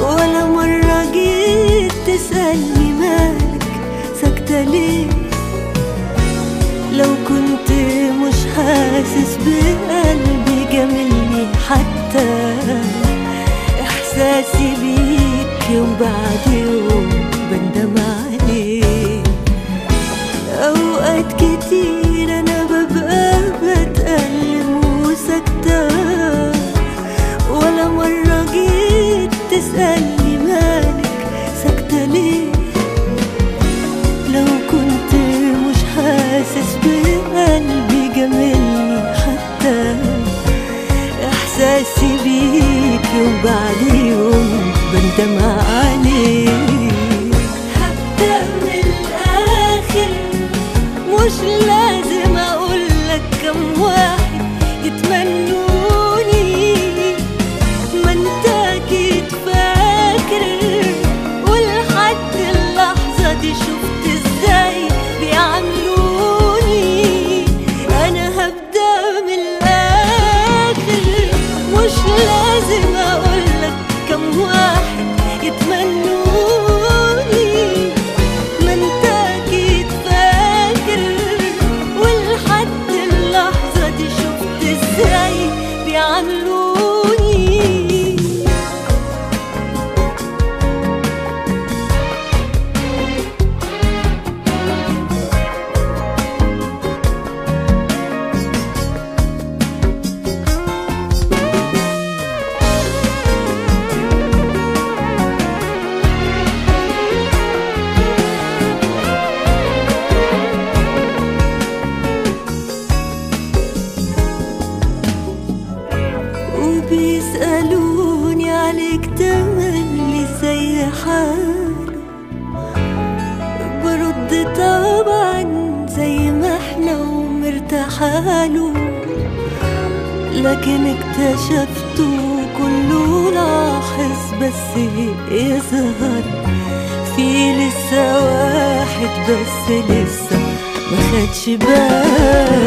ولا مرة جيت تسألني مالك ساكتة ليه؟ لو كنت مش حاسس بقلبي جاملني حتى إحساسي بيك يوم بعد يوم somewhere. وبيسألوني عليك تملي زي حاله برد طبعا زي ما إحنا ومرتاحاله. لكن اكتشفته كله لاحظ بس يظهر في لسه واحد بس لسه ما خدش بال